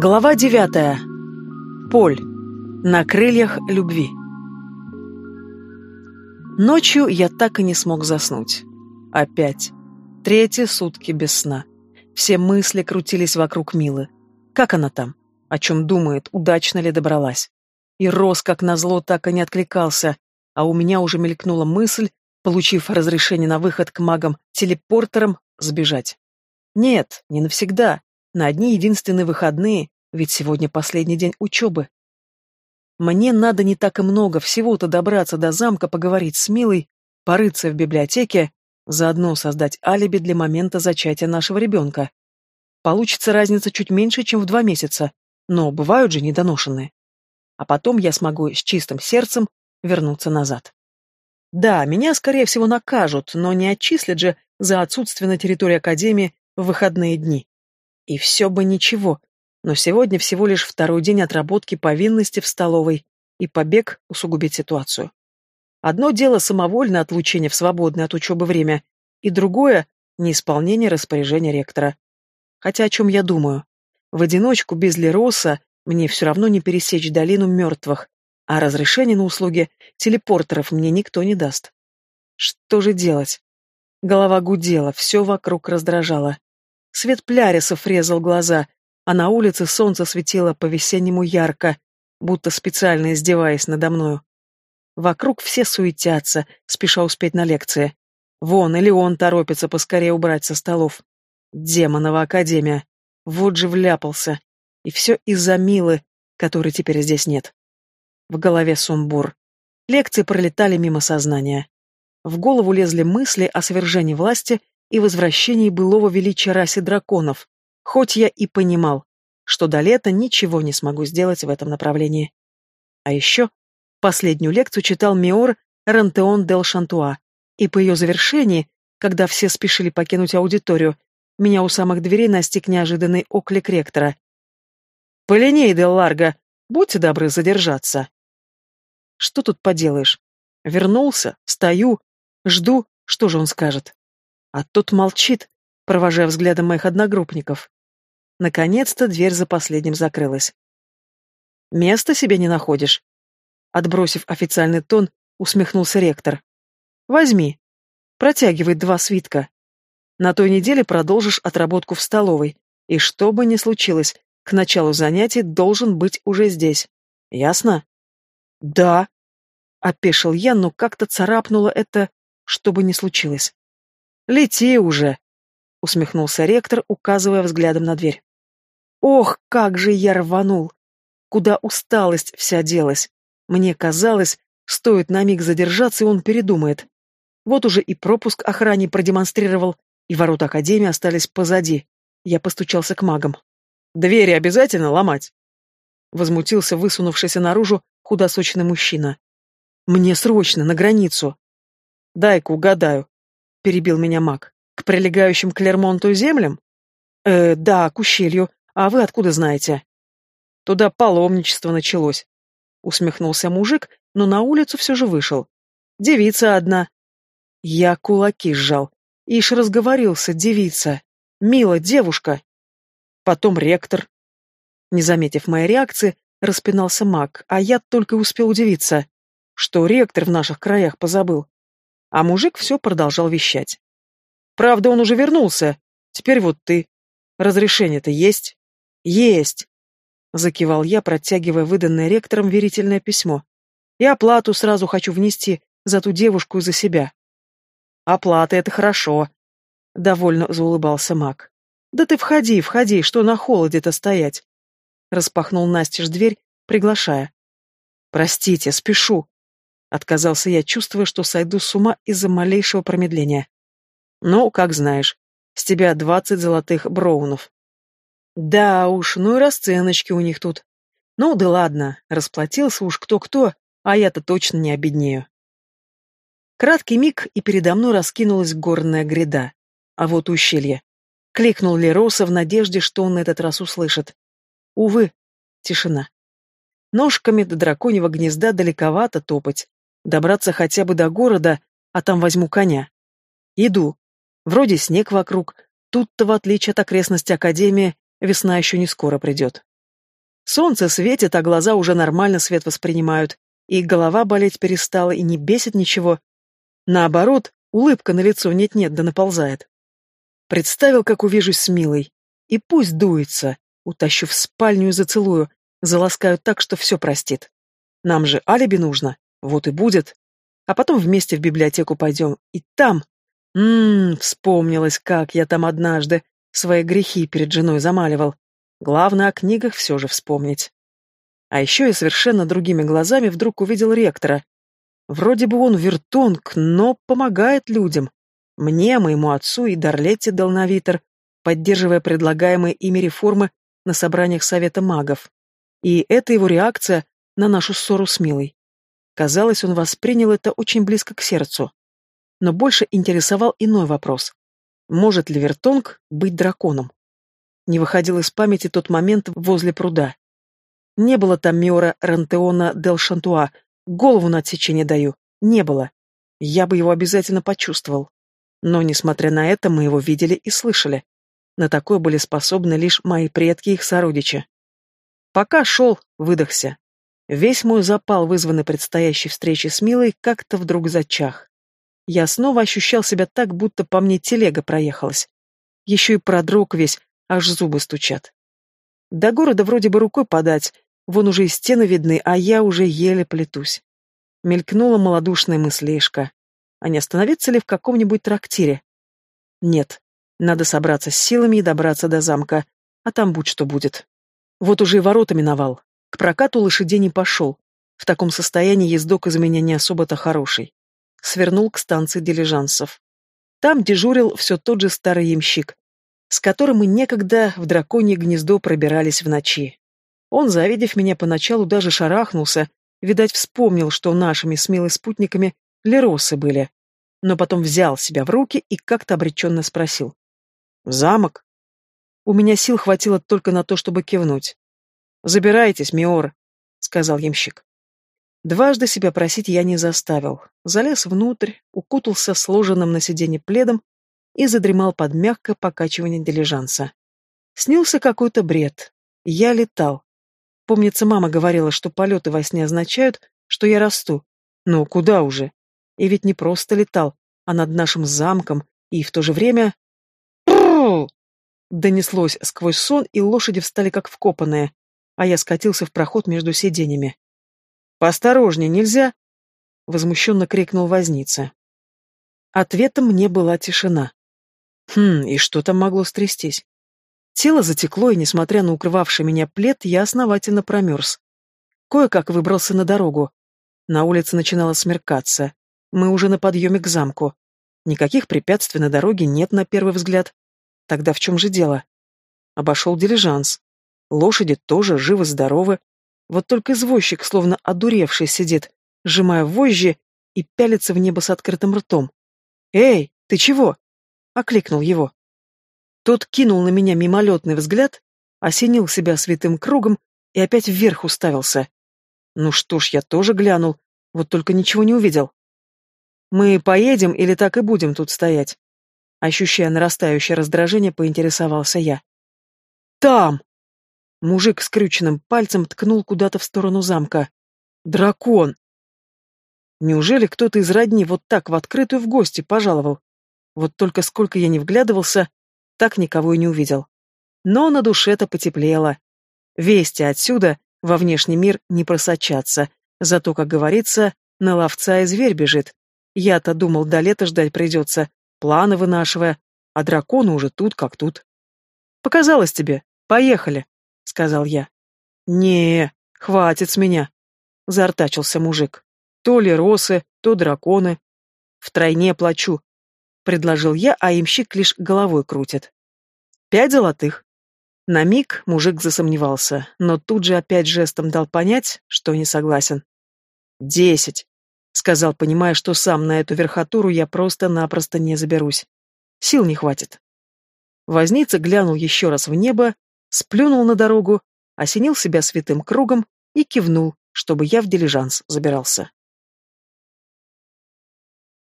Глава девятая. Поль. На крыльях любви. Ночью я так и не смог заснуть. Опять. Третьи сутки без сна. Все мысли крутились вокруг Милы. Как она там? О чем думает? Удачно ли добралась? И Рос, как назло, так и не откликался, а у меня уже мелькнула мысль, получив разрешение на выход к магам-телепортерам, сбежать. Нет, не навсегда. На одни единственные выходные, ведь сегодня последний день учебы. Мне надо не так и много, всего-то добраться до замка, поговорить с Милой, порыться в библиотеке, заодно создать алиби для момента зачатия нашего ребенка. Получится разница чуть меньше, чем в два месяца, но бывают же недоношенные. А потом я смогу с чистым сердцем вернуться назад. Да, меня, скорее всего, накажут, но не отчислят же за отсутствие на территории Академии в выходные дни. И все бы ничего, но сегодня всего лишь второй день отработки повинности в столовой, и побег усугубит ситуацию. Одно дело самовольное отлучение в свободное от учебы время, и другое — неисполнение распоряжения ректора. Хотя о чем я думаю? В одиночку без Лероса мне все равно не пересечь долину мертвых, а разрешение на услуги телепортеров мне никто не даст. Что же делать? Голова гудела, все вокруг раздражало. Свет плярисов резал глаза, а на улице солнце светило по-весеннему ярко, будто специально издеваясь надо мною. Вокруг все суетятся, спеша успеть на лекции. Вон, или он торопится поскорее убрать со столов. Демонова академия. Вот же вляпался. И все из-за Милы, которой теперь здесь нет. В голове сумбур. Лекции пролетали мимо сознания. В голову лезли мысли о свержении власти и возвращении былого величия расе драконов, хоть я и понимал, что до лета ничего не смогу сделать в этом направлении. А еще последнюю лекцию читал Миор Рантеон дел Шантуа, и по ее завершении, когда все спешили покинуть аудиторию, меня у самых дверей настиг неожиданный оклик ректора. «Полиней, Дел Ларго, будьте добры задержаться». Что тут поделаешь? Вернулся, стою, жду, что же он скажет. А тот молчит, провожая взглядом моих одногруппников. Наконец-то дверь за последним закрылась. «Места себе не находишь?» Отбросив официальный тон, усмехнулся ректор. «Возьми». Протягивает два свитка. На той неделе продолжишь отработку в столовой, и что бы ни случилось, к началу занятий должен быть уже здесь. Ясно? «Да», — опешил я, но как-то царапнуло это, что бы ни случилось. «Лети уже», — усмехнулся ректор, указывая взглядом на дверь. «Ох, как же я рванул! Куда усталость вся делась! Мне казалось, стоит на миг задержаться, и он передумает. Вот уже и пропуск охране продемонстрировал, и ворота Академии остались позади. Я постучался к магам. «Двери обязательно ломать?» Возмутился высунувшийся наружу худосочный мужчина. «Мне срочно, на границу!» «Дай-ка угадаю», — перебил меня маг. «К прилегающим к Лермонту землям?» «Э, да, к ущелью. А вы откуда знаете?» «Туда паломничество началось», — усмехнулся мужик, но на улицу все же вышел. «Девица одна». Я кулаки сжал. Ишь разговорился, девица. Мила девушка. Потом ректор. Не заметив моей реакции, распинался маг, а я только успел удивиться, что ректор в наших краях позабыл. А мужик все продолжал вещать. Правда, он уже вернулся. Теперь вот ты. Разрешение-то есть? Есть. Закивал я, протягивая выданное ректором верительное письмо. И оплату сразу хочу внести за ту девушку и за себя. Оплата — это хорошо. Довольно заулыбался маг. Да ты входи, входи, что на холоде-то стоять? Распахнул Настеж дверь, приглашая. «Простите, спешу», — отказался я, чувствуя, что сойду с ума из-за малейшего промедления. «Ну, как знаешь, с тебя двадцать золотых броунов». «Да уж, ну и расценочки у них тут. Ну да ладно, расплатился уж кто-кто, а я-то точно не обеднею». Краткий миг, и передо мной раскинулась горная гряда. А вот ущелье. Кликнул Лероса в надежде, что он этот раз услышит. Увы, тишина. Ножками до драконьего гнезда далековато топать. Добраться хотя бы до города, а там возьму коня. Иду. Вроде снег вокруг. Тут-то, в отличие от окрестностей Академии, весна еще не скоро придет. Солнце светит, а глаза уже нормально свет воспринимают, и голова болеть перестала, и не бесит ничего. Наоборот, улыбка на лицо нет-нет да наползает. Представил, как увижусь с Милой. И пусть дуется, утащу в спальню и зацелую, заласкаю так, что все простит. Нам же алиби нужно, вот и будет. А потом вместе в библиотеку пойдем, и там... Ммм, вспомнилось, как я там однажды свои грехи перед женой замаливал. Главное о книгах все же вспомнить. А еще я совершенно другими глазами вдруг увидел ректора. Вроде бы он вертонг, но помогает людям. Мне, моему отцу и Дарлетте Долновитер, поддерживая предлагаемые ими реформы на собраниях Совета магов. И это его реакция на нашу ссору с Милой. Казалось, он воспринял это очень близко к сердцу. Но больше интересовал иной вопрос. Может ли Вертонг быть драконом? Не выходил из памяти тот момент возле пруда. Не было там Миора Рантеона Дел Шантуа, голову на отсечение даю. Не было. Я бы его обязательно почувствовал. Но, несмотря на это, мы его видели и слышали. На такое были способны лишь мои предки и их сородичи. Пока шел, выдохся. Весь мой запал, вызванный предстоящей встречей с Милой, как-то вдруг зачах. Я снова ощущал себя так, будто по мне телега проехалась. Еще и продрог весь, аж зубы стучат. До города вроде бы рукой подать, вон уже и стены видны, а я уже еле плетусь. Мелькнула малодушная мыслишка. А не остановиться ли в каком-нибудь трактире? Нет, надо собраться с силами и добраться до замка, а там будь что будет. Вот уже и ворота миновал. К прокату лошадей не пошел. В таком состоянии ездок из меня не особо-то хороший. Свернул к станции дилижансов. Там дежурил все тот же старый ямщик, с которым мы некогда в драконье гнездо пробирались в ночи. Он, завидев меня поначалу, даже шарахнулся, видать, вспомнил, что нашими смелыми спутниками Леросы были. Но потом взял себя в руки и как-то обреченно спросил. «Замок?» У меня сил хватило только на то, чтобы кивнуть. «Забирайтесь, Миор», — сказал ямщик. Дважды себя просить я не заставил. Залез внутрь, укутался сложенным на сиденье пледом и задремал под мягкое покачивание дилижанса. Снился какой-то бред. Я летал. Помнится, мама говорила, что полеты во сне означают, что я расту. Но куда уже? И ведь не просто летал, а над нашим замком, и в то же время... Донеслось сквозь сон, и лошади встали как вкопанные, а я скатился в проход между сиденьями. «Поосторожнее, нельзя!» — возмущенно крикнул возница. Ответом мне была тишина. Хм, и что там могло стрястись? Тело затекло, и, несмотря на укрывавший меня плед, я основательно промерз. Кое-как выбрался на дорогу. На улице начинало смеркаться. Мы уже на подъеме к замку. Никаких препятствий на дороге нет на первый взгляд. Тогда в чем же дело? Обошел дилижанс. Лошади тоже живы-здоровы. Вот только извозчик, словно одуревший, сидит, сжимая вожжи и пялится в небо с открытым ртом. «Эй, ты чего?» — окликнул его. Тот кинул на меня мимолетный взгляд, осенил себя святым кругом и опять вверх уставился. Ну что ж, я тоже глянул, вот только ничего не увидел. Мы поедем или так и будем тут стоять? Ощущая нарастающее раздражение, поинтересовался я. Там! Мужик с крюченным пальцем ткнул куда-то в сторону замка. Дракон! Неужели кто-то из родни вот так в открытую в гости пожаловал? Вот только сколько я не вглядывался, так никого и не увидел. Но на душе-то потеплело. Вести отсюда во внешний мир не просочатся, зато, как говорится, на ловца и зверь бежит, я-то думал, до лета ждать придется, планы вынашивая, а драконы уже тут как тут. Показалось тебе. Поехали, сказал я. Не, хватит с меня, заортачился мужик. То ли росы, то драконы. Втройне плачу, предложил я, а имщик лишь головой крутит. Пять золотых. На миг мужик засомневался, но тут же опять жестом дал понять, что не согласен. Десять сказал, понимая, что сам на эту верхотуру я просто-напросто не заберусь. Сил не хватит. Возница глянул еще раз в небо, сплюнул на дорогу, осенил себя святым кругом и кивнул, чтобы я в дилижанс забирался.